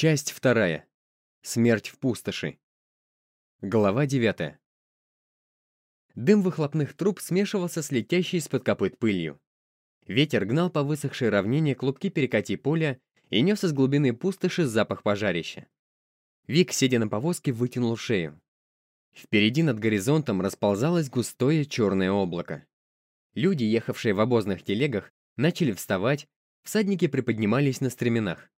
Часть вторая. Смерть в пустоши. Глава девятая. Дым выхлопных труб смешивался с летящей из-под копыт пылью. Ветер гнал по высохшей равнине клубки перекати поля и нес из глубины пустоши запах пожарища. Вик, сидя на повозке, вытянул шею. Впереди над горизонтом расползалось густое черное облако. Люди, ехавшие в обозных телегах, начали вставать, всадники приподнимались на стременах.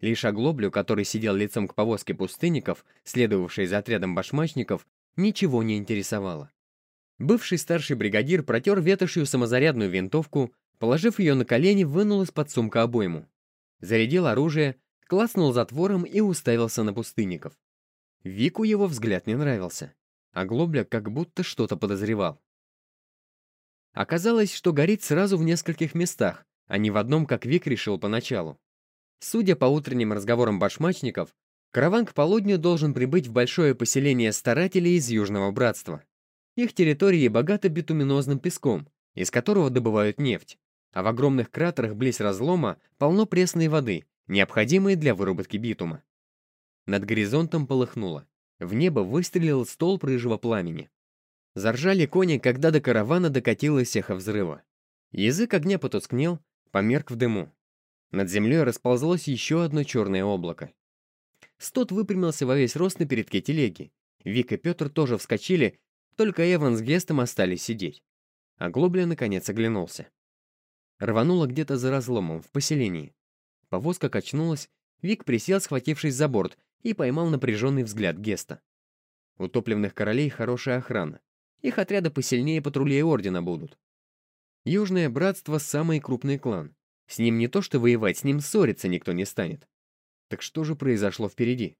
Лишь оглоблю, который сидел лицом к повозке пустынников, следовавшей за отрядом башмачников, ничего не интересовало. Бывший старший бригадир протер ветошью самозарядную винтовку, положив ее на колени, вынул из-под сумка обойму. Зарядил оружие, клацнул затвором и уставился на пустынников. Вику его взгляд не нравился. а как будто что-то подозревал. Оказалось, что горит сразу в нескольких местах, а не в одном, как Вик решил поначалу. Судя по утренним разговорам башмачников, караван к полудню должен прибыть в большое поселение старателей из Южного Братства. Их территории богаты битуминозным песком, из которого добывают нефть, а в огромных кратерах близ разлома полно пресной воды, необходимой для выработки битума. Над горизонтом полыхнуло. В небо выстрелил столб рыжего пламени. Заржали кони, когда до каравана докатилось эхо взрыва. Язык огня потускнел, померк в дыму. Над землей расползлось еще одно черное облако. Стот выпрямился во весь рост на передке телеги. Вик и Петр тоже вскочили, только Эван с Гестом остались сидеть. А Глобля наконец оглянулся. Рвануло где-то за разломом, в поселении. Повозка качнулась, Вик присел, схватившись за борт, и поймал напряженный взгляд Геста. У топливных королей хорошая охрана. Их отряды посильнее патрулей Ордена будут. Южное Братство — самый крупный клан. С ним не то что воевать, с ним ссориться никто не станет. Так что же произошло впереди?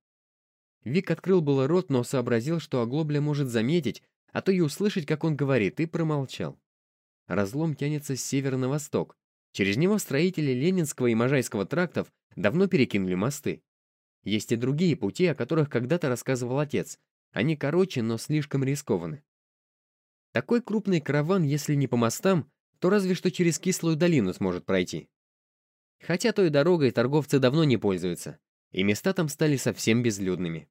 Вик открыл было рот, но сообразил, что оглобля может заметить, а то и услышать, как он говорит, и промолчал. Разлом тянется с севера на восток. Через него строители Ленинского и Можайского трактов давно перекинули мосты. Есть и другие пути, о которых когда-то рассказывал отец. Они короче, но слишком рискованы. Такой крупный караван, если не по мостам, то разве что через кислую долину сможет пройти. Хотя той дорогой торговцы давно не пользуются, и места там стали совсем безлюдными.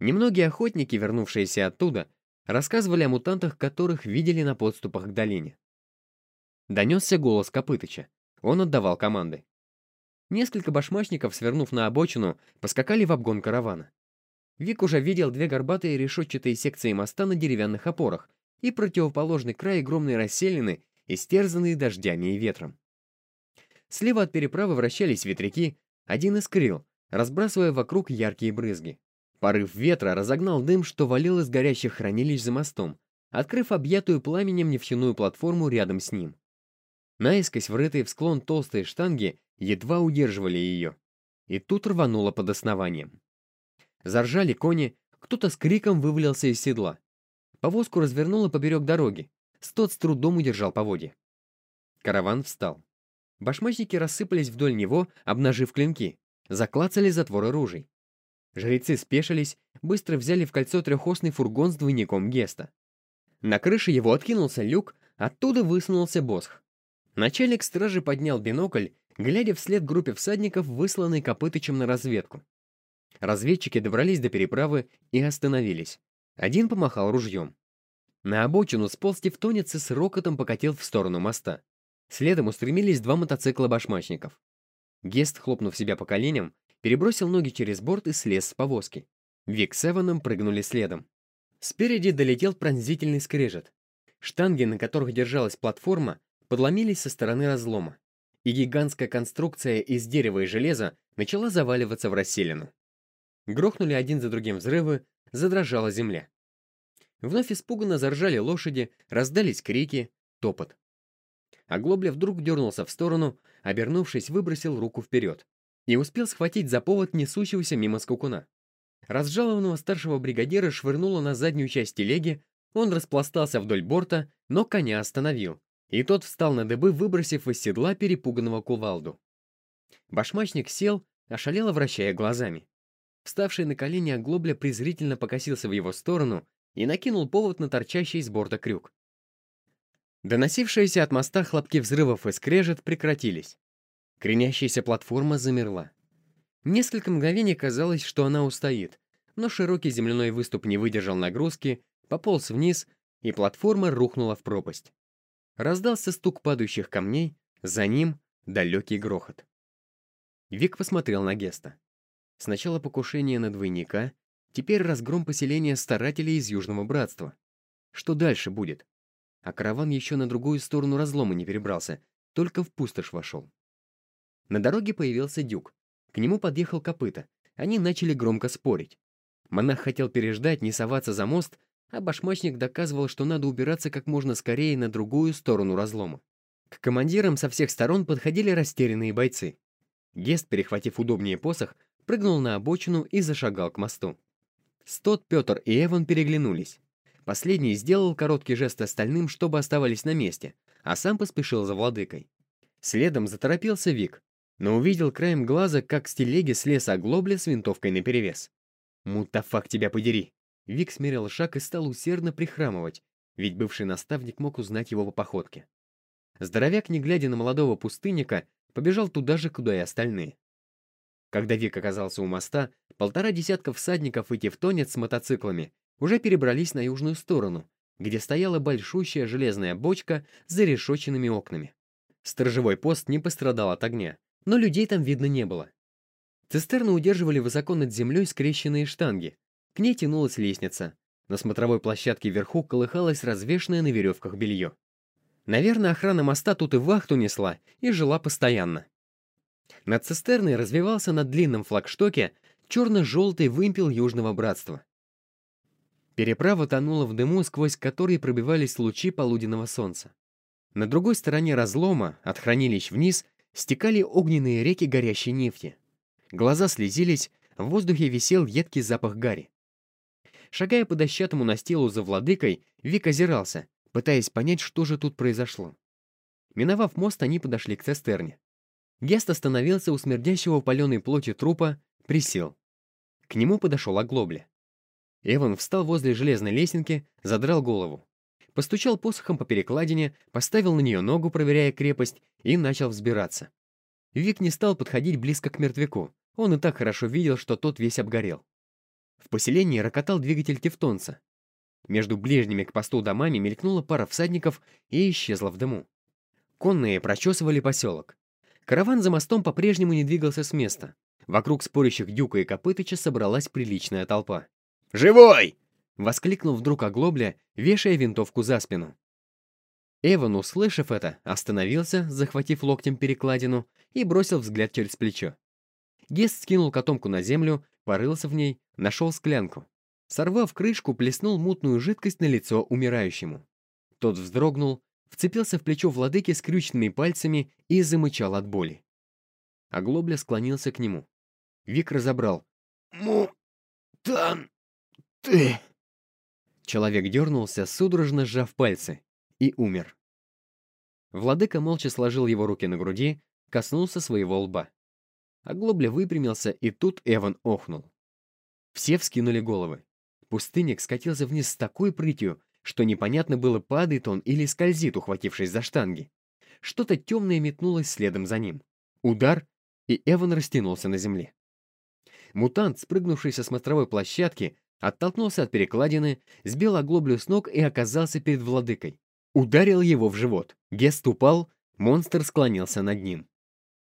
Немногие охотники, вернувшиеся оттуда, рассказывали о мутантах, которых видели на подступах к долине. Донесся голос Копытыча. Он отдавал команды. Несколько башмачников, свернув на обочину, поскакали в обгон каравана. Вик уже видел две горбатые решетчатые секции моста на деревянных опорах и противоположный край огромной расселины, истерзанные дождями и ветром. Слева от переправы вращались ветряки, один искрил, разбрасывая вокруг яркие брызги. Порыв ветра разогнал дым, что валил из горящих хранилищ за мостом, открыв объятую пламенем нефтяную платформу рядом с ним. Наискось врытые в склон толстые штанги едва удерживали ее. И тут рвануло под основанием. Заржали кони, кто-то с криком вывалился из седла. Повозку развернуло поперек дороги. Стот с трудом удержал поводья. Караван встал. Башмачники рассыпались вдоль него, обнажив клинки. Заклацали затворы ружей. Жрецы спешились, быстро взяли в кольцо трехосный фургон с двойником Геста. На крыше его откинулся люк, оттуда высунулся босх. Начальник стражи поднял бинокль, глядя вслед группе всадников, высланной Копытычем на разведку. Разведчики добрались до переправы и остановились. Один помахал ружьем. На обочину сполз тевтонец и с рокотом покатил в сторону моста. Следом устремились два мотоцикла башмачников. Гест, хлопнув себя по коленям, перебросил ноги через борт и слез с повозки. Вик с Эваном прыгнули следом. Спереди долетел пронзительный скрежет. Штанги, на которых держалась платформа, подломились со стороны разлома, и гигантская конструкция из дерева и железа начала заваливаться в расселину. Грохнули один за другим взрывы, задрожала земля. Вновь испуганно заржали лошади, раздались крики, топот. Оглобля вдруг дернулся в сторону, обернувшись, выбросил руку вперед и успел схватить за повод несущегося мимо скакуна. Разжалованного старшего бригадира швырнуло на заднюю часть телеги, он распластался вдоль борта, но коня остановил, и тот встал на дыбы, выбросив из седла перепуганного кувалду. Башмачник сел, ошалело вращая глазами. Вставший на колени оглобля презрительно покосился в его сторону и накинул повод на торчащий из борта крюк. Доносившиеся от моста хлопки взрывов и скрежет прекратились. Кренящаяся платформа замерла. Несколько мгновений казалось, что она устоит, но широкий земляной выступ не выдержал нагрузки, пополз вниз, и платформа рухнула в пропасть. Раздался стук падающих камней, за ним далекий грохот. Вик посмотрел на Геста. Сначала покушение на двойника, теперь разгром поселения старателей из Южного Братства. Что дальше будет? А караван еще на другую сторону разлома не перебрался, только в пустошь вошел. На дороге появился Дюк. К нему подъехал копыта. Они начали громко спорить. Монах хотел переждать, не соваться за мост, а башмачник доказывал, что надо убираться как можно скорее на другую сторону разлома. К командирам со всех сторон подходили растерянные бойцы. Гест, перехватив удобнее посох, прыгнул на обочину и зашагал к мосту. Стот, Петр и Эван переглянулись. Последний сделал короткий жест остальным, чтобы оставались на месте, а сам поспешил за владыкой. Следом заторопился Вик, но увидел краем глаза, как с телеги слез оглобля с винтовкой наперевес. «Мутафак тебя подери!» Вик смерил шаг и стал усердно прихрамывать, ведь бывший наставник мог узнать его по походке. Здоровяк, не глядя на молодого пустынника, побежал туда же, куда и остальные. Когда Вик оказался у моста, полтора десятка всадников и тевтонец с мотоциклами уже перебрались на южную сторону, где стояла большущая железная бочка с зарешоченными окнами. Сторожевой пост не пострадал от огня, но людей там видно не было. Цистерны удерживали высоко над землей скрещенные штанги. К ней тянулась лестница. На смотровой площадке вверху колыхалось развешенное на веревках белье. Наверное, охрана моста тут и вахту несла, и жила постоянно. Над цистерной развивался на длинном флагштоке черно-желтый вымпел Южного Братства. Переправа тонула в дыму, сквозь который пробивались лучи полуденного солнца. На другой стороне разлома, от хранилищ вниз, стекали огненные реки горящей нефти. Глаза слезились, в воздухе висел едкий запах гари. Шагая по дощатому настилу за владыкой, Вик озирался, пытаясь понять, что же тут произошло. Миновав мост, они подошли к цистерне. Гест остановился у смердящего паленой плоти трупа, присел. К нему подошел оглобля. Эван встал возле железной лесенки, задрал голову. Постучал посохом по перекладине, поставил на нее ногу, проверяя крепость, и начал взбираться. Вик не стал подходить близко к мертвяку. Он и так хорошо видел, что тот весь обгорел. В поселении рокотал двигатель тевтонца. Между ближними к посту домами мелькнула пара всадников и исчезла в дыму. Конные прочесывали поселок. Караван за мостом по-прежнему не двигался с места. Вокруг спорящих Дюка и Копытыча собралась приличная толпа. «Живой!» — воскликнул вдруг оглобля, вешая винтовку за спину. Эван, услышав это, остановился, захватив локтем перекладину, и бросил взгляд через плечо. Гест скинул котомку на землю, порылся в ней, нашел склянку. Сорвав крышку, плеснул мутную жидкость на лицо умирающему. Тот вздрогнул, вцепился в плечо владыки скрюченными пальцами и замычал от боли. Оглобля склонился к нему. Вик разобрал. «Му-тан... ты...» Человек дернулся, судорожно сжав пальцы и умер. Владыка молча сложил его руки на груди, коснулся своего лба. Оглобля выпрямился, и тут Эван охнул. Все вскинули головы. Пустынник скатился вниз с такой прытью, что непонятно было, падает он или скользит, ухватившись за штанги. Что-то темное метнулось следом за ним. Удар, и Эван растянулся на земле. Мутант, спрыгнувший со смотровой площадки, оттолкнулся от перекладины, сбил оглоблю с ног и оказался перед владыкой. Ударил его в живот. Гест упал, монстр склонился над ним.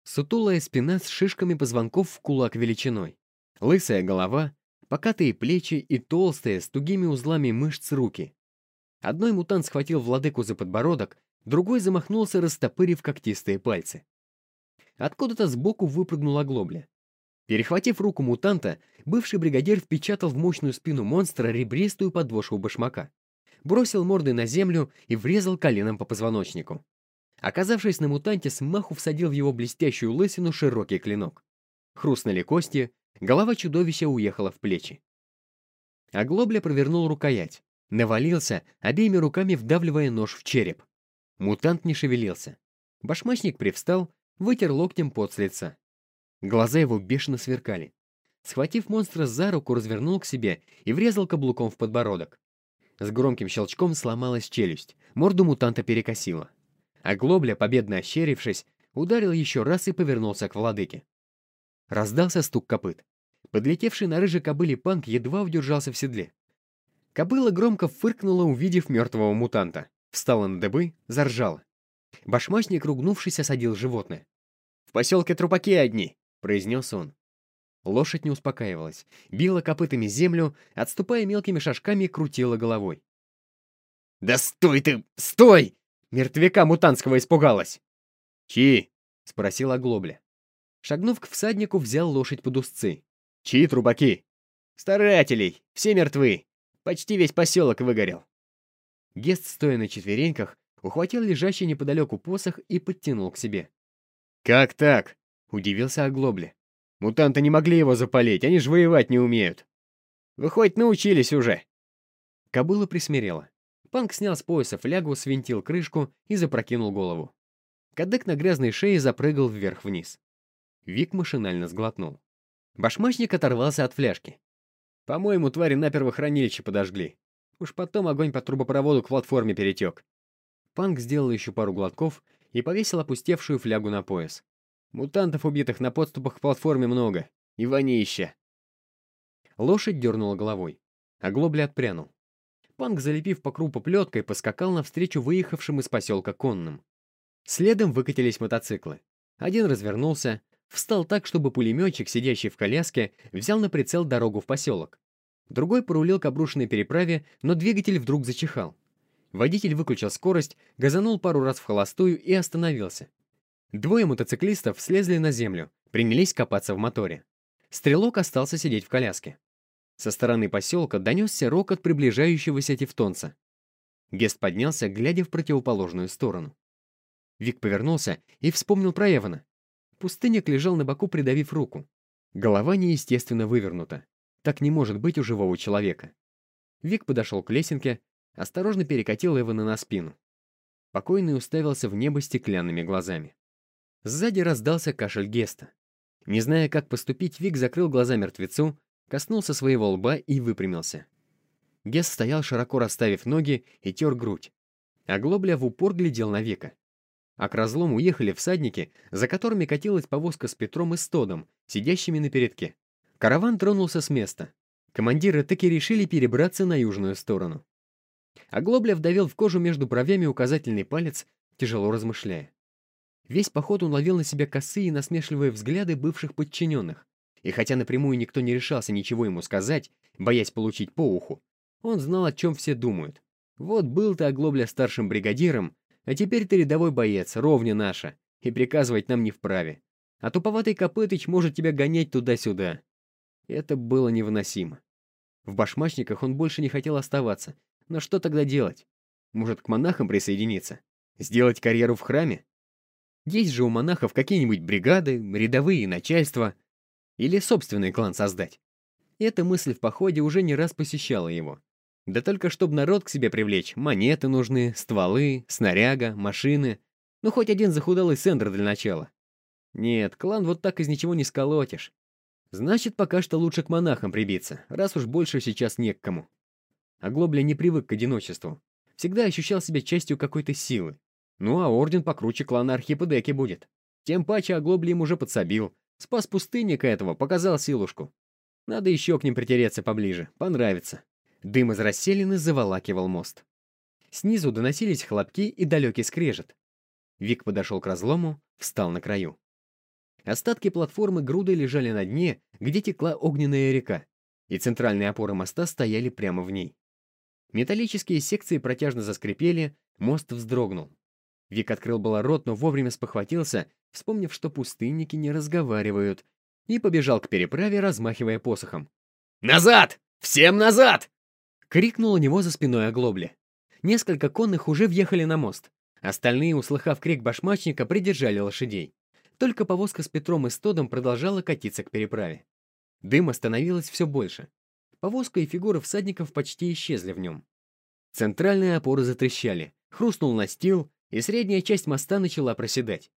Сутулая спина с шишками позвонков в кулак величиной. Лысая голова, покатые плечи и толстые, с тугими узлами мышц руки. Одной мутант схватил владыку за подбородок, другой замахнулся, растопырив когтистые пальцы. Откуда-то сбоку выпрыгнула глобля. Перехватив руку мутанта, бывший бригадир впечатал в мощную спину монстра ребристую подвошку башмака бросил мордой на землю и врезал коленом по позвоночнику. Оказавшись на мутанте, смаху всадил в его блестящую лысину широкий клинок. Хрустнули кости, голова чудовища уехала в плечи. Оглобля провернул рукоять, навалился, обеими руками вдавливая нож в череп. Мутант не шевелился. Башмачник привстал, вытер локтем пот с лица. Глаза его бешено сверкали. Схватив монстра за руку, развернул к себе и врезал каблуком в подбородок. С громким щелчком сломалась челюсть, морду мутанта перекосило. А Глобля, победно ощерившись, ударил еще раз и повернулся к владыке. Раздался стук копыт. Подлетевший на рыжей кобыле панк едва удержался в седле. Кобыла громко фыркнула, увидев мертвого мутанта. Встала на дыбы, заржала. Башмачник, ругнувшись, осадил животное. «В поселке трупаки одни», — произнес он. Лошадь не успокаивалась, била копытами землю, отступая мелкими шажками, крутила головой. «Да стой ты! Стой!» Мертвяка мутантского испугалась. «Чьи?» — спросил Оглобля. Шагнув к всаднику, взял лошадь под узцы. «Чьи трубаки?» «Старателей! Все мертвы! Почти весь поселок выгорел!» Гест, стоя на четвереньках, ухватил лежащий неподалеку посох и подтянул к себе. «Как так?» — удивился Оглобля. «Мутанты не могли его запалить, они же воевать не умеют!» «Вы хоть научились уже!» Кобыла присмирела. Панк снял с пояса флягу, свинтил крышку и запрокинул голову. Кадык на грязной шее запрыгал вверх-вниз. Вик машинально сглотнул. Башмачник оторвался от фляжки. «По-моему, твари наперво хранилище подожгли. Уж потом огонь по трубопроводу к платформе перетек». Панк сделал еще пару глотков и повесил опустевшую флягу на пояс. «Мутантов, убитых на подступах к платформе, много. И вонища». Лошадь дернула головой. Оглобля отпрянул. Панк, залепив по крупу плеткой, поскакал навстречу выехавшим из поселка конным. Следом выкатились мотоциклы. Один развернулся, встал так, чтобы пулеметчик, сидящий в коляске, взял на прицел дорогу в поселок. Другой порулил к обрушенной переправе, но двигатель вдруг зачихал. Водитель выключил скорость, газанул пару раз в холостую и остановился. Двое мотоциклистов слезли на землю, принялись копаться в моторе. Стрелок остался сидеть в коляске. Со стороны поселка донесся рокот приближающегося тевтонца. Гест поднялся, глядя в противоположную сторону. Вик повернулся и вспомнил про Эвана. Пустыник лежал на боку, придавив руку. Голова неестественно вывернута. Так не может быть у живого человека. Вик подошел к лесенке, осторожно перекатил Эвана на спину. Покойный уставился в небо стеклянными глазами. Сзади раздался кашель Геста. Не зная, как поступить, Вик закрыл глаза мертвецу, коснулся своего лба и выпрямился. Гес стоял, широко расставив ноги, и тер грудь. А Глобля в упор глядел на века. А к разлому уехали всадники, за которыми катилась повозка с Петром и Стодом, сидящими на передке. Караван тронулся с места. Командиры таки решили перебраться на южную сторону. А Глобля вдавил в кожу между бровями указательный палец, тяжело размышляя. Весь поход он ловил на себя косые и насмешливые взгляды бывших подчиненных, и хотя напрямую никто не решался ничего ему сказать, боясь получить по уху, он знал, о чем все думают. Вот был ты оглобля старшим бригадиром, а теперь ты рядовой боец, ровня наша, и приказывать нам не вправе. А туповатый Копытыч может тебя гонять туда-сюда. Это было невыносимо. В башмачниках он больше не хотел оставаться. Но что тогда делать? Может, к монахам присоединиться? Сделать карьеру в храме? Есть же у монахов какие-нибудь бригады, рядовые начальства, или собственный клан создать? Эта мысль в походе уже не раз посещала его. Да только чтобы народ к себе привлечь, монеты нужны, стволы, снаряга, машины. Ну, хоть один захудалый сендер для начала. Нет, клан вот так из ничего не сколотишь. Значит, пока что лучше к монахам прибиться, раз уж больше сейчас не к кому. А Глобля не привык к одиночеству. Всегда ощущал себя частью какой-то силы. Ну, а орден покруче клана Архипедеки будет. Тем паче Оглобли им уже подсобил, Спас пустынника этого, показал силушку. Надо еще к ним притереться поближе, понравится. Дым из расселины заволакивал мост. Снизу доносились хлопки и далекий скрежет. Вик подошел к разлому, встал на краю. Остатки платформы грудой лежали на дне, где текла огненная река, и центральные опоры моста стояли прямо в ней. Металлические секции протяжно заскрипели, мост вздрогнул. Вик открыл было рот, но вовремя спохватился вспомнив, что пустынники не разговаривают, и побежал к переправе, размахивая посохом. «Назад! Всем назад!» — крикнул у него за спиной оглобли. Несколько конных уже въехали на мост. Остальные, услыхав крик башмачника, придержали лошадей. Только повозка с Петром и Стодом продолжала катиться к переправе. Дыма становилось все больше. Повозка и фигуры всадников почти исчезли в нем. Центральные опоры затрещали, хрустнул настил, и средняя часть моста начала проседать.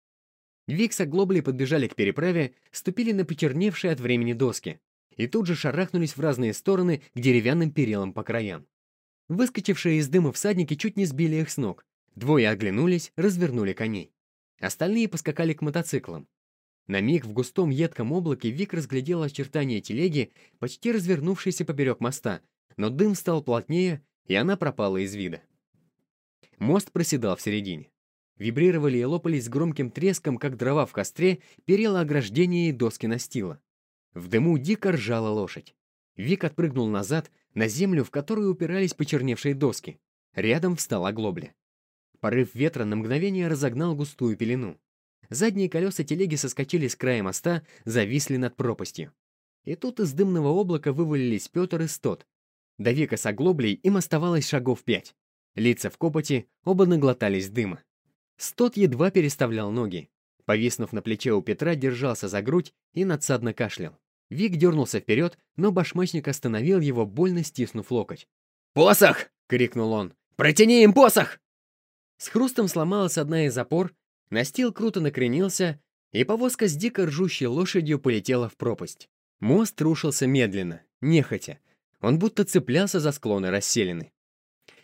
Вик с Глобли подбежали к переправе, ступили на почерневшие от времени доски и тут же шарахнулись в разные стороны к деревянным перилам по краям. Выскочившие из дыма всадники чуть не сбили их с ног. Двое оглянулись, развернули коней. Остальные поскакали к мотоциклам. На миг в густом едком облаке Вик разглядел очертания телеги, почти развернувшейся поперек моста, но дым стал плотнее, и она пропала из вида. Мост проседал в середине. Вибрировали и лопались громким треском, как дрова в костре, перила ограждения и доски настила. В дыму дико ржала лошадь. Вик отпрыгнул назад, на землю, в которую упирались почерневшие доски. Рядом встала глобля. Порыв ветра на мгновение разогнал густую пелену. Задние колеса телеги соскочили с края моста, зависли над пропастью. И тут из дымного облака вывалились Петр и Стот. До века с оглоблей им оставалось шагов пять. Лица в копоти, оба наглотались дыма. Стот едва переставлял ноги. Повиснув на плече у Петра, держался за грудь и надсадно кашлял. Вик дернулся вперед, но башмачник остановил его, больно стиснув локоть. «Посох!» — крикнул он. «Протяни им посох!» С хрустом сломалась одна из опор, Настил круто накренился, и повозка с дико ржущей лошадью полетела в пропасть. Мост рушился медленно, нехотя. Он будто цеплялся за склоны расселены.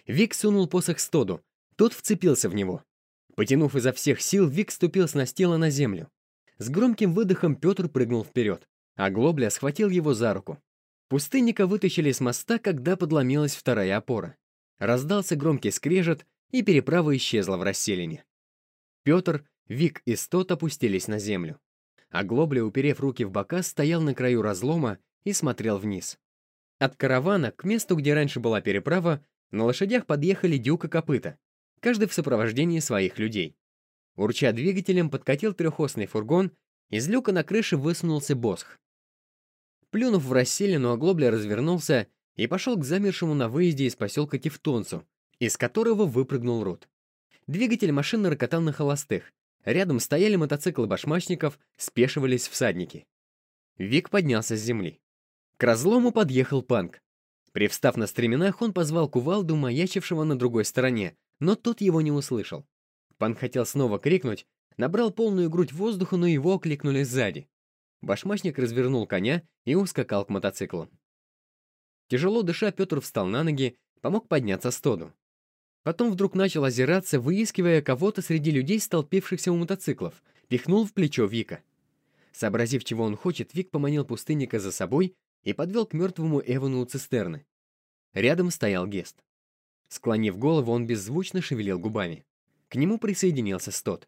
Вик сунул посох Стоду. Тот вцепился в него. Потянув изо всех сил, Вик ступил с настила на землю. С громким выдохом Петр прыгнул вперед, а Глобля схватил его за руку. Пустынника вытащили с моста, когда подломилась вторая опора. Раздался громкий скрежет, и переправа исчезла в расселине. Петр, Вик и Стот опустились на землю. А Глобля, уперев руки в бока, стоял на краю разлома и смотрел вниз. От каравана к месту, где раньше была переправа, на лошадях подъехали дюк и копыта, каждый в сопровождении своих людей. Урча двигателем, подкатил трехосный фургон, из люка на крыше высунулся босх. Плюнув в расселину, Оглобля развернулся и пошел к замершему на выезде из поселка Тевтонцу, из которого выпрыгнул Рут. Двигатель машины рокотал на холостых. Рядом стояли мотоциклы башмачников, спешивались всадники. Вик поднялся с земли. К разлому подъехал панк. Привстав на стременах, он позвал кувалду, маячившего на другой стороне, но тот его не услышал. Панк хотел снова крикнуть, набрал полную грудь воздуха, но его окликнули сзади. Башмачник развернул коня и ускакал к мотоциклу. Тяжело дыша, Петр встал на ноги, помог подняться Стоду. Потом вдруг начал озираться, выискивая кого-то среди людей, столпившихся у мотоциклов. Пихнул в плечо Вика. Сообразив, чего он хочет, Вик поманил пустынника за собой и подвел к мертвому Эвану у цистерны. Рядом стоял Гест. Склонив голову, он беззвучно шевелил губами. К нему присоединился Стот.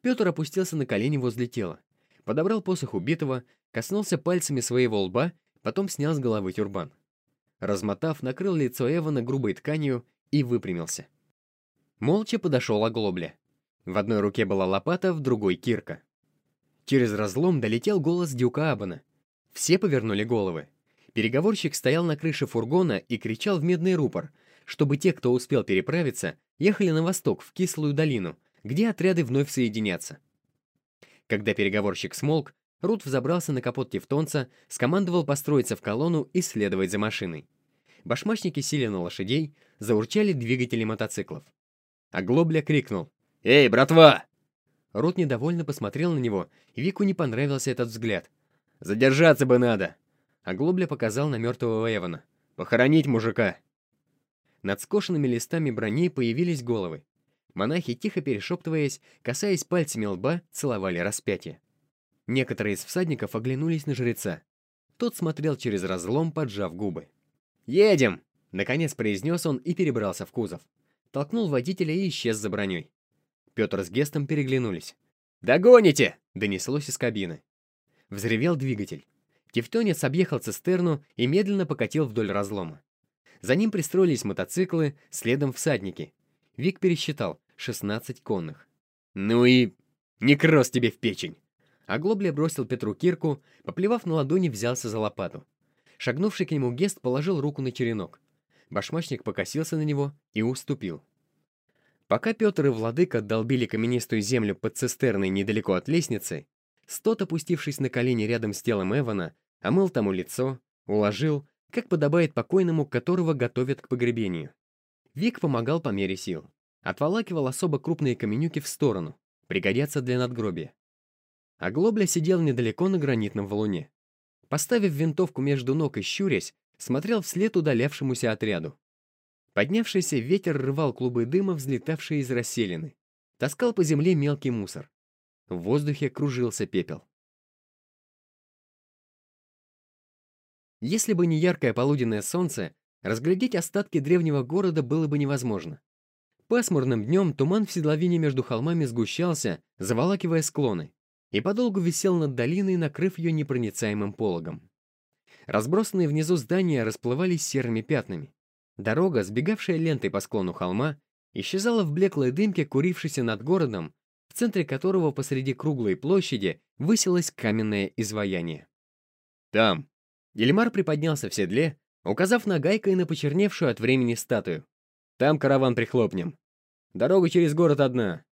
Петр опустился на колени возле тела, подобрал посох убитого, коснулся пальцами своего лба, потом снял с головы тюрбан. Размотав, накрыл лицо Эвана грубой тканью и выпрямился. Молча подошел оглобля. В одной руке была лопата, в другой — кирка. Через разлом долетел голос Дюка Абана. Все повернули головы. Переговорщик стоял на крыше фургона и кричал в медный рупор, чтобы те, кто успел переправиться, ехали на восток, в Кислую долину, где отряды вновь соединятся. Когда переговорщик смолк, Рут взобрался на капот Тевтонца, скомандовал построиться в колонну и следовать за машиной. Башмачники сели на лошадей, заурчали двигатели мотоциклов. А Глобля крикнул «Эй, братва!» Рут недовольно посмотрел на него, и Вику не понравился этот взгляд. «Задержаться бы надо!» А Глобля показал на мертвого Эвана. «Похоронить мужика!» Над скошенными листами брони появились головы. Монахи, тихо перешептываясь, касаясь пальцами лба, целовали распятие. Некоторые из всадников оглянулись на жреца. Тот смотрел через разлом, поджав губы. «Едем!» — наконец произнес он и перебрался в кузов. Толкнул водителя и исчез за броней. Петр с Гестом переглянулись. «Догоните!» — донеслось из кабины. Взревел двигатель. Тевтонец объехал цистерну и медленно покатил вдоль разлома. За ним пристроились мотоциклы, следом всадники. Вик пересчитал — 16 конных. «Ну и... некроз тебе в печень!» Оглобля бросил Петру кирку, поплевав на ладони, взялся за лопату. Шагнувший к нему Гест положил руку на черенок. Башмачник покосился на него и уступил. Пока Петр и Владыка долбили каменистую землю под цистерной недалеко от лестницы, Стот, опустившись на колени рядом с телом Эвана, омыл тому лицо, уложил, как подобает покойному, которого готовят к погребению. Вик помогал по мере сил. Отволакивал особо крупные каменюки в сторону, пригодятся для надгробия. А Глобля сидел недалеко на гранитном валуне. Поставив винтовку между ног и щурясь, смотрел вслед удалявшемуся отряду. Поднявшийся ветер рвал клубы дыма, взлетавшие из расселины. Таскал по земле мелкий мусор. В воздухе кружился пепел. Если бы не яркое полуденное солнце, разглядеть остатки древнего города было бы невозможно. Пасмурным днем туман в седловине между холмами сгущался, заволакивая склоны, и подолгу висел над долиной, накрыв ее непроницаемым пологом. Разбросанные внизу здания расплывались серыми пятнами. Дорога, сбегавшая лентой по склону холма, исчезала в блеклой дымке, курившейся над городом, в центре которого посреди круглой площади высилось каменное изваяние. «Там!» Дельмар приподнялся в седле, указав нагайкой на почерневшую от времени статую. «Там караван прихлопнем. Дорога через город одна.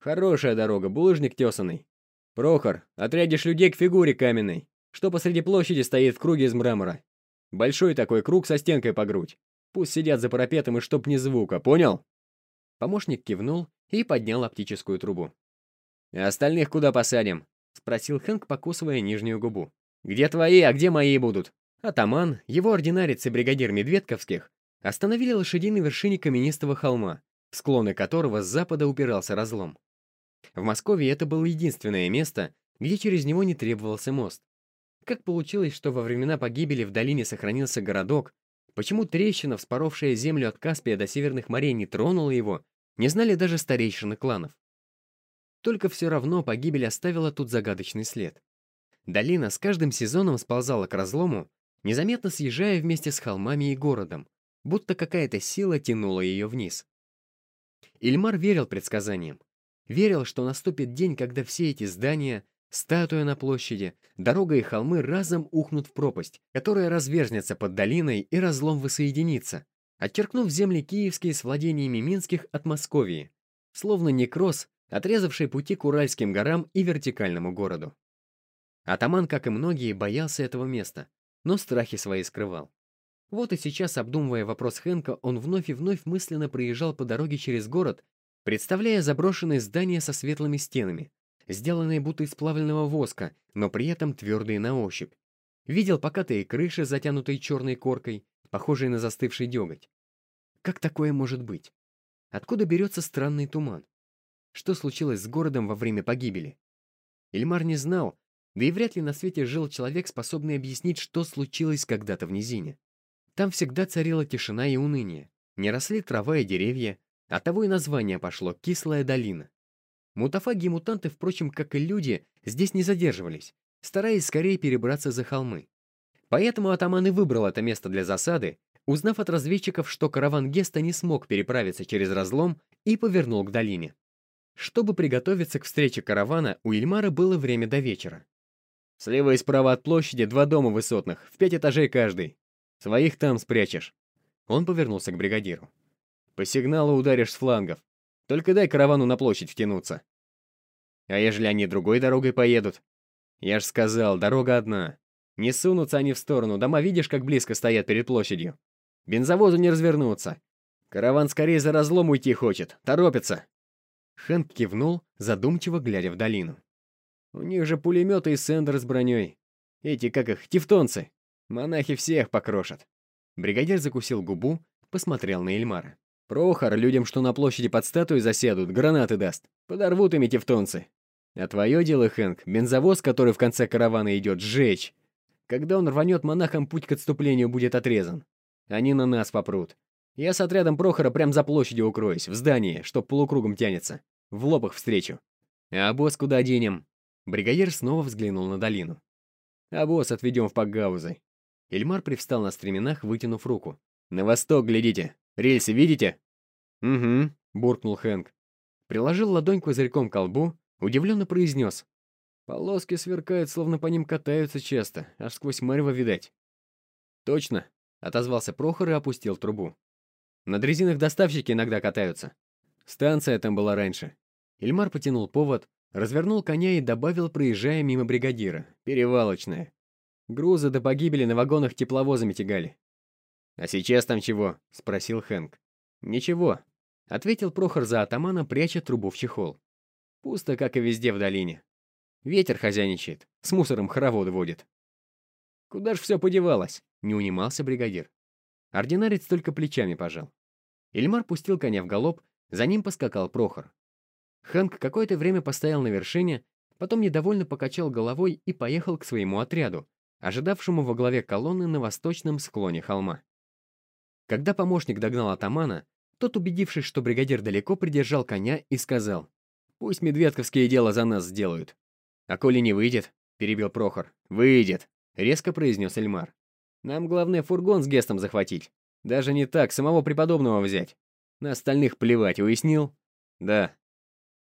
Хорошая дорога, булыжник тесаный. Прохор, отрядишь людей к фигуре каменной, что посреди площади стоит в круге из мрамора. Большой такой круг со стенкой по грудь. Пусть сидят за парапетом и чтоб ни звука, понял?» Помощник кивнул и поднял оптическую трубу. «А остальных куда посадим?» — спросил Хэнк, покусывая нижнюю губу. «Где твои, а где мои будут?» Атаман, его ординарец и бригадир Медведковских остановили лошадей на вершине каменистого холма, склоны которого с запада упирался разлом. В Москве это было единственное место, где через него не требовался мост. Как получилось, что во времена погибели в долине сохранился городок, почему трещина, вспоровшая землю от Каспия до Северных морей, не тронула его, не знали даже старейшины кланов. Только все равно погибель оставила тут загадочный след. Долина с каждым сезоном сползала к разлому, незаметно съезжая вместе с холмами и городом, будто какая-то сила тянула ее вниз. Ильмар верил предсказаниям. Верил, что наступит день, когда все эти здания, статуя на площади, дорога и холмы разом ухнут в пропасть, которая разверзнется под долиной и разлом воссоединится, отчеркнув земли киевские с владениями минских от Московии, словно некроз, отрезавший пути к Уральским горам и вертикальному городу. Атаман, как и многие, боялся этого места, но страхи свои скрывал. Вот и сейчас, обдумывая вопрос Хэнка, он вновь и вновь мысленно проезжал по дороге через город, представляя заброшенные здания со светлыми стенами, сделанные будто из плавленного воска, но при этом твердые на ощупь. Видел покатые крыши, затянутые черной коркой, похожие на застывший деготь. Как такое может быть? Откуда берется странный туман? Что случилось с городом во время погибели? Ильмар не знал, да и вряд ли на свете жил человек, способный объяснить, что случилось когда-то в низине. Там всегда царила тишина и уныние. Не росли трава и деревья, а того и название пошло «Кислая долина». Мутафаги и мутанты, впрочем, как и люди, здесь не задерживались, стараясь скорее перебраться за холмы. Поэтому атаман и выбрал это место для засады, узнав от разведчиков, что караван Геста не смог переправиться через разлом и повернул к долине. Чтобы приготовиться к встрече каравана, у Ильмара было время до вечера. Слева и справа от площади два дома высотных, в пять этажей каждый. Своих там спрячешь. Он повернулся к бригадиру. По сигналу ударишь с флангов. Только дай каравану на площадь втянуться. А ежели они другой дорогой поедут? Я ж сказал, дорога одна. Не сунутся они в сторону, дома видишь, как близко стоят перед площадью. Бензовозу не развернуться. Караван скорее за разлом уйти хочет, торопится. Хэнк кивнул, задумчиво глядя в долину. У них же пулеметы и сендер с броней. Эти, как их, тевтонцы. Монахи всех покрошат. Бригадир закусил губу, посмотрел на Эльмара. Прохор людям, что на площади под статуей засядут, гранаты даст. Подорвут ими тевтонцы. А твое дело, Хэнк, бензовоз, который в конце каравана идет, сжечь. Когда он рванет, монахам путь к отступлению будет отрезан. Они на нас попрут. Я с отрядом Прохора прям за площадью укроюсь, в здании, что полукругом тянется. В лоб их встречу. А босс куда денем? Бригадир снова взглянул на долину. А отведем в Пакгаузы. Эльмар привстал на стременах, вытянув руку. «На восток глядите! Рельсы видите?» «Угу», — буркнул Хэнк. Приложил ладонь козырьком к колбу, удивленно произнес. «Полоски сверкают, словно по ним катаются часто, аж сквозь марево видать». «Точно», — отозвался Прохор и опустил трубу. «На дрезинах доставщики иногда катаются. Станция там была раньше». Ильмар потянул повод, развернул коня и добавил, проезжая мимо бригадира. «Перевалочная. Грузы до погибели на вагонах тепловозами тягали. «А сейчас там чего?» — спросил Хэнк. «Ничего», — ответил Прохор за атамана, пряча трубу в чехол. «Пусто, как и везде в долине. Ветер хозяйничает, с мусором хоровод водит». «Куда ж все подевалось?» — не унимался бригадир. Ординарец только плечами пожал. Ильмар пустил коня в галоп, за ним поскакал Прохор. Хэнк какое-то время постоял на вершине, Потом недовольно покачал головой и поехал к своему отряду, ожидавшему во главе колонны на восточном склоне холма. Когда помощник догнал атамана, тот, убедившись, что бригадир далеко, придержал коня и сказал, «Пусть медведковские дела за нас сделают». «А коли не выйдет?» — перебил Прохор. «Выйдет», — резко произнес Эльмар. «Нам главное фургон с Гестом захватить. Даже не так, самого преподобного взять. На остальных плевать, уяснил?» «Да».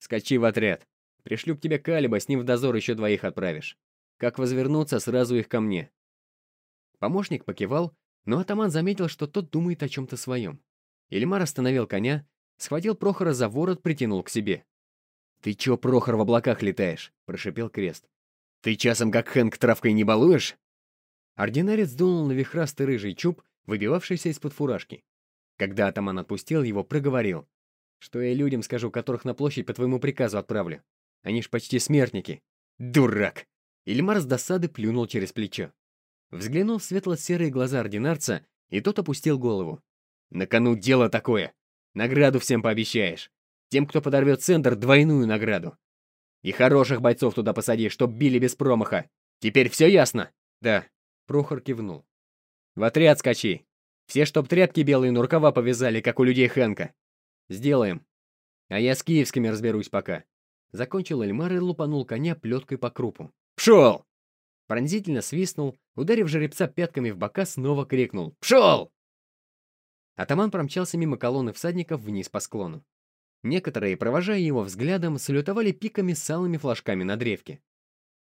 «Скачи в отряд. Пришлю к тебе Калиба, с ним в дозор еще двоих отправишь. Как возвернуться, сразу их ко мне». Помощник покивал, но атаман заметил, что тот думает о чем-то своем. Ильмар остановил коня, схватил Прохора за ворот, притянул к себе. «Ты чё, Прохор, в облаках летаешь?» — прошипел Крест. «Ты часом как Хэнк травкой не балуешь?» Ординарец дунул на вихрастый рыжий чуб, выбивавшийся из-под фуражки. Когда атаман отпустил его, проговорил. «Что я людям скажу, которых на площадь по твоему приказу отправлю? Они ж почти смертники». «Дурак!» Ильмар с досады плюнул через плечо. Взглянул в светло-серые глаза ординарца, и тот опустил голову. «На кону дело такое. Награду всем пообещаешь. Тем, кто подорвет центр, двойную награду. И хороших бойцов туда посади, чтоб били без промаха. Теперь все ясно?» «Да», — Прохор кивнул. «В отряд скачи. Все, чтоб тряпки белые на рукава повязали, как у людей Хэнка. Сделаем. А я с киевскими разберусь пока». Закончил Эльмар и лупанул коня плеткой по крупу. «Пшел!» Пронзительно свистнул, ударив жеребца пятками в бока, снова крикнул «Пшел!». Атаман промчался мимо колонны всадников вниз по склону. Некоторые, провожая его взглядом, салютовали пиками с алыми флажками на древке.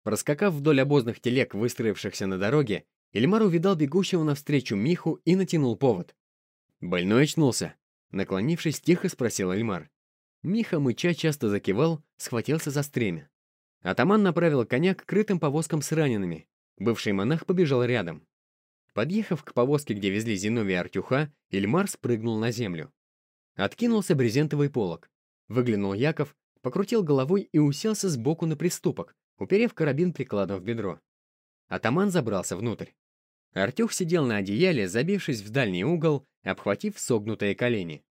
Проскакав вдоль обозных телег, выстроившихся на дороге, Эльмар увидал бегущего навстречу Миху и натянул повод. «Больной очнулся?» Наклонившись, тихо спросил Эльмар. Миха, мыча, часто закивал, схватился за стремя. Атаман направил коня к крытым повозкам с ранеными. Бывший монах побежал рядом. Подъехав к повозке, где везли Зиновия Артюха, Ильмар спрыгнул на землю. Откинулся брезентовый полог. Выглянул Яков, покрутил головой и уселся сбоку на приступок, уперев карабин прикладом в бедро. Атаман забрался внутрь. Артюх сидел на одеяле, забившись в дальний угол, обхватив согнутые колени.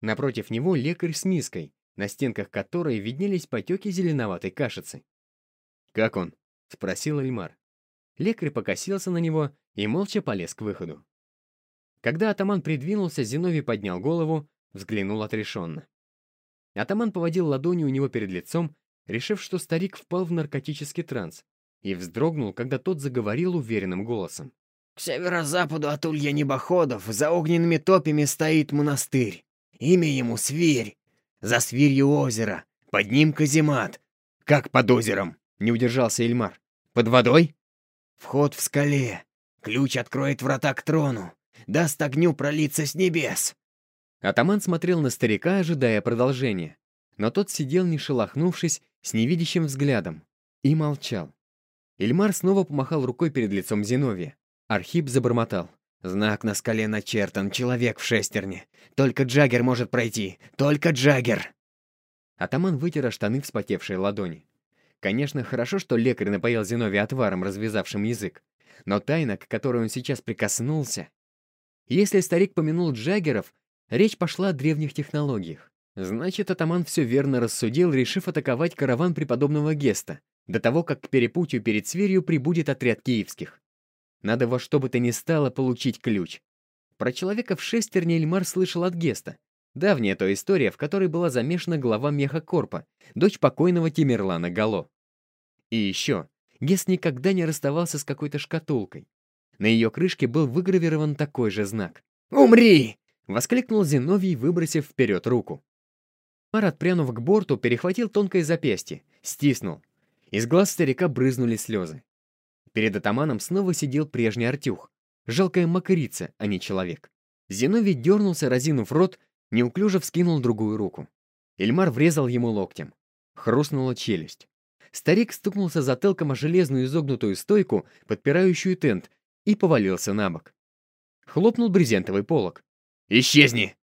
Напротив него лекарь с миской, на стенках которой виднелись потеки зеленоватой кашицы. «Как он?» — спросил Эльмар. Лекарь покосился на него и молча полез к выходу. Когда атаман придвинулся, Зиновий поднял голову, взглянул отрешенно. Атаман поводил ладонью у него перед лицом, решив, что старик впал в наркотический транс, и вздрогнул, когда тот заговорил уверенным голосом. «К северо-западу от Улья Небоходов за огненными топями стоит монастырь. Имя ему Сверь. За Свирью озеро. Под ним каземат. Как под озером?» Не удержался Ильмар. «Под водой?» «Вход в скале. Ключ откроет врата к трону. Даст огню пролиться с небес». Атаман смотрел на старика, ожидая продолжения. Но тот сидел, не шелохнувшись, с невидящим взглядом. И молчал. Ильмар снова помахал рукой перед лицом Зиновия. Архип забормотал. «Знак на скале начертан, человек в шестерне. Только Джаггер может пройти. Только Джаггер!» Атаман вытер штаны вспотевшие ладони. Конечно, хорошо, что лекарь напоил Зиновия отваром, развязавшим язык. Но тайна, к которой он сейчас прикоснулся... Если старик помянул Джаггеров, речь пошла о древних технологиях. Значит, атаман все верно рассудил, решив атаковать караван преподобного Геста, до того, как к перепутью перед Сверью прибудет отряд киевских. Надо во что бы то ни стало получить ключ. Про человека в шестерне Эльмар слышал от Геста. Давняя то история, в которой была замешана глава Мехакорпа, дочь покойного Тимерлана Гало. И еще, Гест никогда не расставался с какой-то шкатулкой. На ее крышке был выгравирован такой же знак. «Умри!» — воскликнул Зиновий, выбросив вперед руку. Мар, отпрянув к борту, перехватил тонкое запястье, стиснул. Из глаз старика брызнули слезы. Перед атаманом снова сидел прежний Артюх. Жалкая макрица, а не человек. Зиновий дернулся, разинув рот, неуклюже вскинул другую руку. Эльмар врезал ему локтем. Хрустнула челюсть. Старик стукнулся затылком о железную изогнутую стойку, подпирающую тент, и повалился на бок. Хлопнул брезентовый полог. «Исчезни!»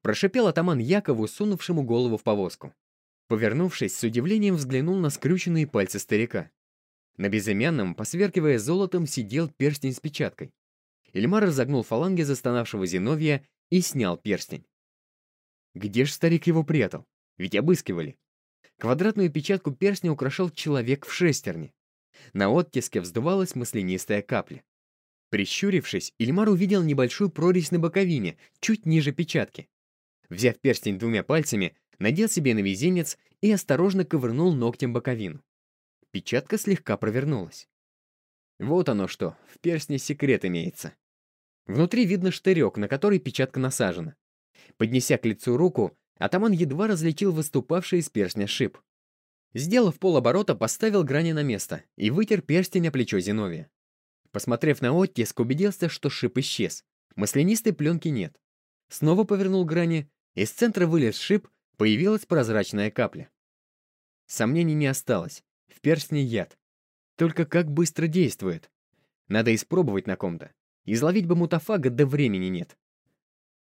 Прошипел атаман Якову, сунувшему голову в повозку. Повернувшись, с удивлением взглянул на скрюченные пальцы старика. На безымянном, посверкивая золотом, сидел перстень с печаткой. Ильмар разогнул фаланги застонавшего Зиновия и снял перстень. Где ж старик его прятал? Ведь обыскивали. Квадратную печатку перстня украшал человек в шестерне. На оттиске вздувалась маслянистая капля. Прищурившись, Ильмар увидел небольшую прорезь на боковине, чуть ниже печатки. Взяв перстень двумя пальцами, надел себе на везенец и осторожно ковырнул ногтем боковину. Печатка слегка провернулась. Вот оно что, в перстне секрет имеется. Внутри видно штырек, на который печатка насажена. Поднеся к лицу руку, атаман едва различил выступавший из перстня шип. Сделав полоборота, поставил грани на место и вытер перстень о плечо Зиновия. Посмотрев на оттиск, убедился, что шип исчез. Маслянистой пленки нет. Снова повернул грани, из центра вылез шип, появилась прозрачная капля. Сомнений не осталось. В перстне яд. Только как быстро действует? Надо испробовать на ком-то. Изловить бы мутафага, да времени нет.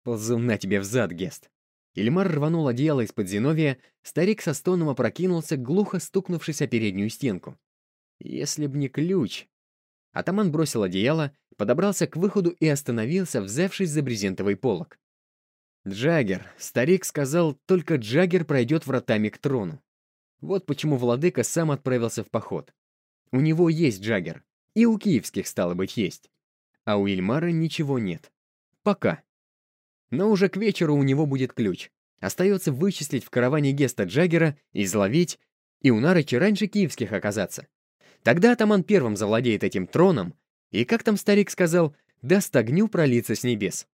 Ползу на тебе взад, Гест. Ильмар рванул одеяло из-под Зиновия, старик со стоном опрокинулся, глухо стукнувшись о переднюю стенку. Если б не ключ... Атаман бросил одеяло, подобрался к выходу и остановился, взявшись за брезентовый полог. Джаггер, старик сказал, только Джаггер пройдет вратами к трону. Вот почему владыка сам отправился в поход. У него есть Джаггер, и у киевских, стало быть, есть. А у Ильмара ничего нет. Пока. Но уже к вечеру у него будет ключ. Остается вычислить в караване Геста Джаггера, изловить, и у Нарыча раньше киевских оказаться. Тогда атаман первым завладеет этим троном, и, как там старик сказал, даст огню пролиться с небес.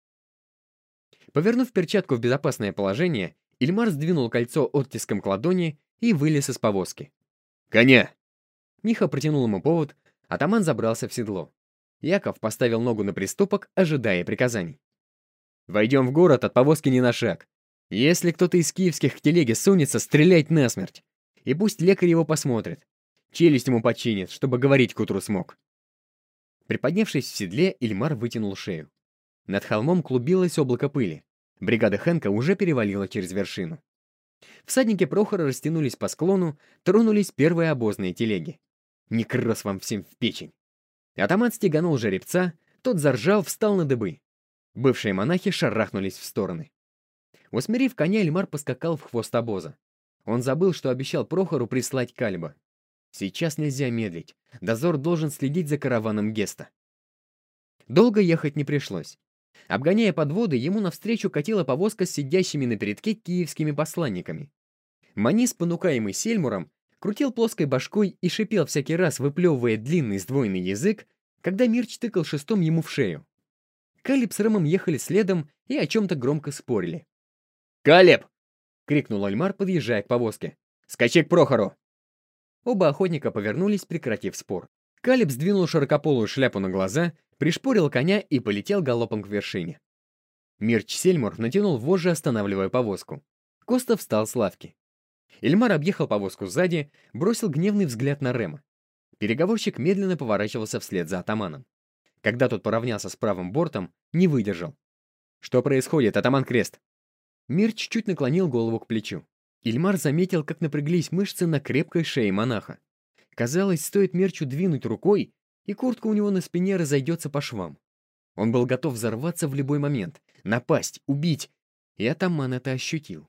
Повернув перчатку в безопасное положение, Ильмар сдвинул кольцо оттиском к ладони и вылез из повозки. «Коня!» Миха протянул ему повод, атаман забрался в седло. Яков поставил ногу на приступок, ожидая приказаний. «Войдем в город, от повозки не на шаг. Если кто-то из киевских к телеге сунется, стрелять насмерть. И пусть лекарь его посмотрит. Челюсть ему починит, чтобы говорить к утру смог». Приподнявшись в седле, Ильмар вытянул шею. Над холмом клубилось облако пыли. Бригада Хенка уже перевалила через вершину. Всадники Прохора растянулись по склону, тронулись первые обозные телеги. Некрос вам всем в печень. Атаман стеганул жеребца, тот заржал, встал на дыбы. Бывшие монахи шарахнулись в стороны. Усмирив коня, Эльмар поскакал в хвост обоза. Он забыл, что обещал Прохору прислать кальба. Сейчас нельзя медлить. Дозор должен следить за караваном Геста. Долго ехать не пришлось. Обгоняя подводы, ему навстречу катила повозка с сидящими на передке киевскими посланниками. Манис, понукаемый Сельмуром, крутил плоской башкой и шипел всякий раз, выплевывая длинный сдвоенный язык, когда Мирч тыкал шестом ему в шею. Калиб с Рэмом ехали следом и о чем-то громко спорили. «Калеб!» — крикнул Альмар, подъезжая к повозке. «Скачи к Прохору!» Оба охотника повернулись, прекратив спор. Калиб сдвинул широкополую шляпу на глаза, пришпорил коня и полетел галопом к вершине. Мирч Сельмур натянул вожжи, останавливая повозку. Коста встал с лавки. Эльмар объехал повозку сзади, бросил гневный взгляд на Рема. Переговорщик медленно поворачивался вслед за атаманом. Когда тот поравнялся с правым бортом, не выдержал. «Что происходит, атаман Крест?» Мирч чуть наклонил голову к плечу. Ильмар заметил, как напряглись мышцы на крепкой шее монаха. Казалось, стоит Мерчу двинуть рукой, и куртка у него на спине разойдется по швам. Он был готов взорваться в любой момент, напасть, убить, и атаман это ощутил.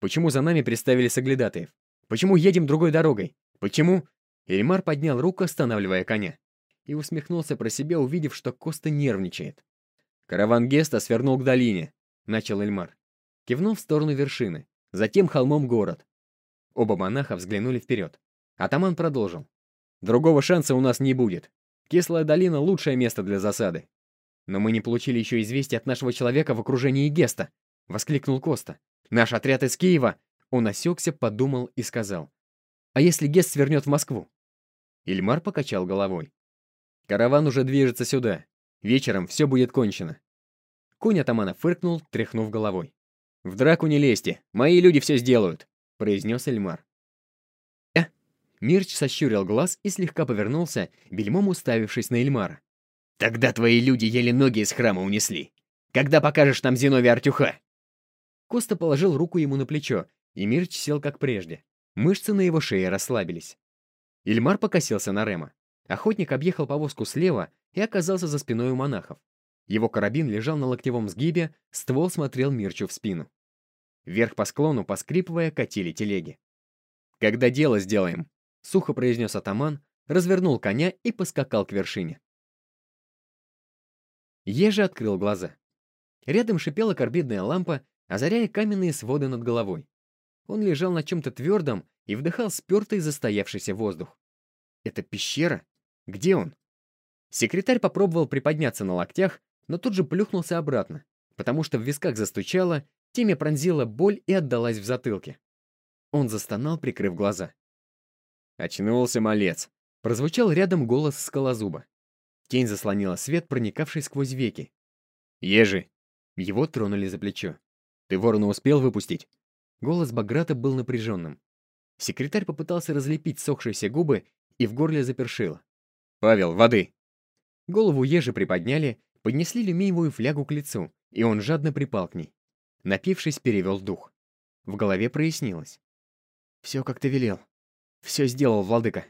Почему за нами приставили соглядатаев? Почему едем другой дорогой? Почему...» Эльмар поднял руку, останавливая коня. И усмехнулся про себя, увидев, что Коста нервничает. «Караван Геста свернул к долине», — начал Эльмар. Кивнул в сторону вершины. Затем холмом город. Оба монаха взглянули вперед. Атаман продолжил. «Другого шанса у нас не будет. Кислая долина — лучшее место для засады. Но мы не получили еще известия от нашего человека в окружении Геста», — воскликнул Коста. Наш отряд из Киева!» Он осекся, подумал и сказал. «А если Гест свернет в Москву?» Ильмар покачал головой. «Караван уже движется сюда. Вечером все будет кончено». Конь атамана фыркнул, тряхнув головой. «В драку не лезьте, мои люди все сделают», — произнес Эльмар. Мирч сощурил глаз и слегка повернулся, бельмом уставившись на Эльмара. «Тогда твои люди еле ноги из храма унесли. Когда покажешь нам Зиновия Артюха?» Коста положил руку ему на плечо, и Мирч сел как прежде. Мышцы на его шее расслабились. Ильмар покосился на Рема. Охотник объехал повозку слева и оказался за спиной у монахов. Его карабин лежал на локтевом сгибе, ствол смотрел Мирчу в спину. Вверх по склону, поскрипывая, катили телеги. Когда дело сделаем», — сухо произнес атаман, развернул коня и поскакал к вершине. Ежи открыл глаза. Рядом шипела карбидная лампа, озаряя каменные своды над головой. Он лежал на чем-то твердом и вдыхал спертый застоявшийся воздух. Это пещера? Где он? Секретарь попробовал приподняться на локтях, но тут же плюхнулся обратно, потому что в висках застучало, теме пронзила боль и отдалась в затылке. Он застонал, прикрыв глаза. «Очнулся малец», — прозвучал рядом голос скалозуба. Тень заслонила свет, проникавший сквозь веки. «Ежи!» Его тронули за плечо. «Ты ворона успел выпустить?» Голос Баграта был напряженным. Секретарь попытался разлепить сохшиеся губы и в горле запершило. «Павел, воды!» Голову ежи приподняли, поднесли люмиевую флягу к лицу, и он жадно припал к ней. Напившись, перевел дух. В голове прояснилось. «Все, как ты велел. Все сделал, владыка».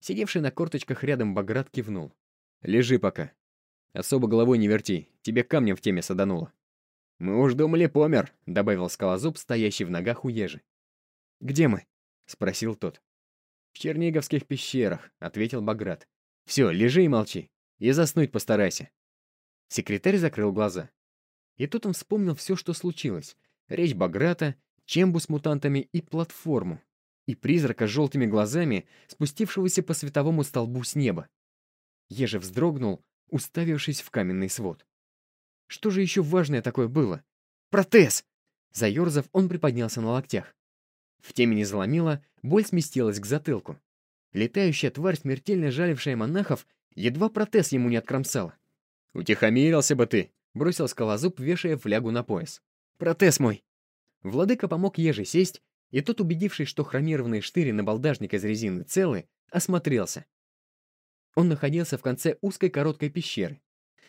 Сидевший на корточках рядом Баграт кивнул. «Лежи пока. Особо головой не верти, тебе камнем в теме садануло». «Мы уж думали, помер», — добавил скалозуб, стоящий в ногах у ежи. «Где мы?» — спросил тот. «В Черниговских пещерах», — ответил Баграт. «Все, лежи и молчи. И заснуть постарайся». Секретарь закрыл глаза. И тут он вспомнил все, что случилось. Речь Баграта, чембу с мутантами и платформу. И призрака с желтыми глазами, спустившегося по световому столбу с неба. Еже вздрогнул, уставившись в каменный свод. Что же еще важное такое было? Протез! Заерзав, он приподнялся на локтях. В темени заломило, боль сместилась к затылку. Летающая тварь, смертельно жалившая монахов, едва протез ему не откромсала. «Утихомирился бы ты!» — бросил скалозуб, вешая флягу на пояс. «Протез мой!» Владыка помог еже сесть, и тот, убедившись, что хромированные штыри на балдажник из резины целы, осмотрелся. Он находился в конце узкой короткой пещеры.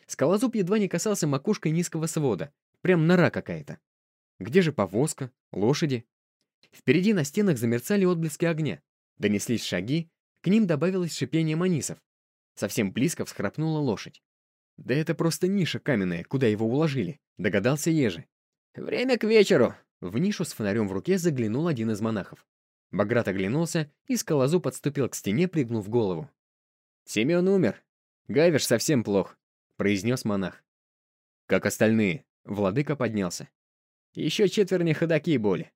Скалозуб едва не касался макушкой низкого свода, прям нора какая-то. Где же повозка, лошади? Впереди на стенах замерцали отблески огня. Донеслись шаги, к ним добавилось шипение манисов. Совсем близко всхрапнула лошадь. Да это просто ниша каменная, куда его уложили, догадался Ежи. Время к вечеру. В нишу с фонарем в руке заглянул один из монахов. Баграт оглянулся, и скалозуб подступил к стене, пригнув голову. «Семен умер. Гавиш совсем плох», — произнес монах. «Как остальные?» — владыка поднялся. «Еще четверни ходаки боли.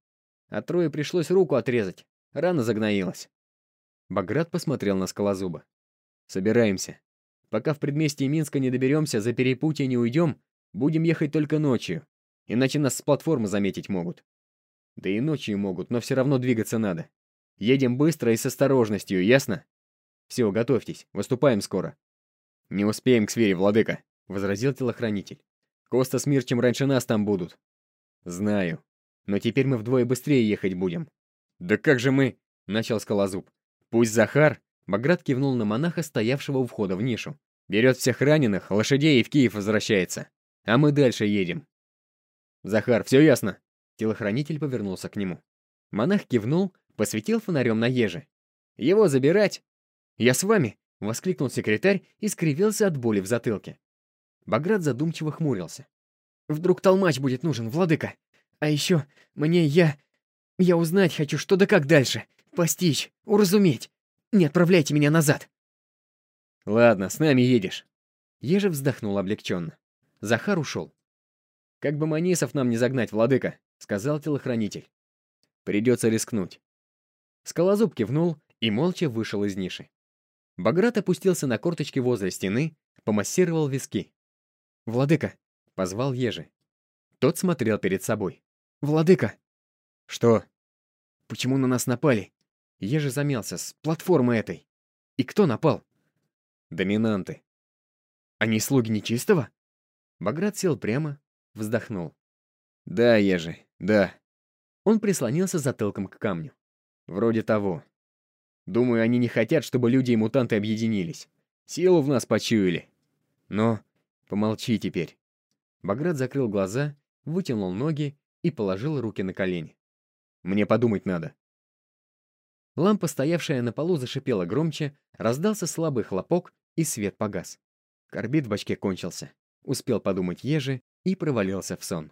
А трое пришлось руку отрезать. Рана загноилась». Баграт посмотрел на скалозуба. «Собираемся. Пока в предместье Минска не доберемся, за перепутье не уйдем, будем ехать только ночью, иначе нас с платформы заметить могут. Да и ночью могут, но все равно двигаться надо. Едем быстро и с осторожностью, ясно?» Все, готовьтесь, выступаем скоро». «Не успеем к сфере, владыка», — возразил телохранитель. «Коста с Мирчем раньше нас там будут». «Знаю. Но теперь мы вдвое быстрее ехать будем». «Да как же мы...» — начал Скалозуб. «Пусть Захар...» — Баграт кивнул на монаха, стоявшего у входа в нишу. «Берет всех раненых, лошадей и в Киев возвращается. А мы дальше едем». «Захар, все ясно?» Телохранитель повернулся к нему. Монах кивнул, посветил фонарем на еже. «Его забирать «Я с вами!» — воскликнул секретарь и скривился от боли в затылке. Баграт задумчиво хмурился. «Вдруг толмач будет нужен, владыка? А еще мне я... Я узнать хочу, что да как дальше. Постичь, уразуметь. Не отправляйте меня назад!» «Ладно, с нами едешь». Ежев вздохнул облегченно. Захар ушел. «Как бы Манисов нам не загнать, владыка», — сказал телохранитель. «Придется рискнуть». Скалозуб кивнул и молча вышел из ниши. Баграт опустился на корточки возле стены, помассировал виски. «Владыка!» — позвал Ежи. Тот смотрел перед собой. «Владыка!» «Что?» «Почему на нас напали?» Ежи замялся с платформы этой. «И кто напал?» «Доминанты». «Они слуги нечистого?» Баграт сел прямо, вздохнул. «Да, Ежи, да». Он прислонился затылком к камню. «Вроде того. Думаю, они не хотят, чтобы люди и мутанты объединились. Силу в нас почуяли. Но помолчи теперь. Баграт закрыл глаза, вытянул ноги и положил руки на колени. Мне подумать надо. Лампа, стоявшая на полу, зашипела громче, раздался слабый хлопок, и свет погас. Корбит в бачке кончился. Успел подумать ежи и провалился в сон.